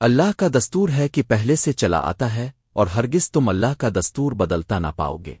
اللہ کا دستور ہے کہ پہلے سے چلا آتا ہے اور ہرگز تم اللہ کا دستور بدلتا نہ پاؤ گے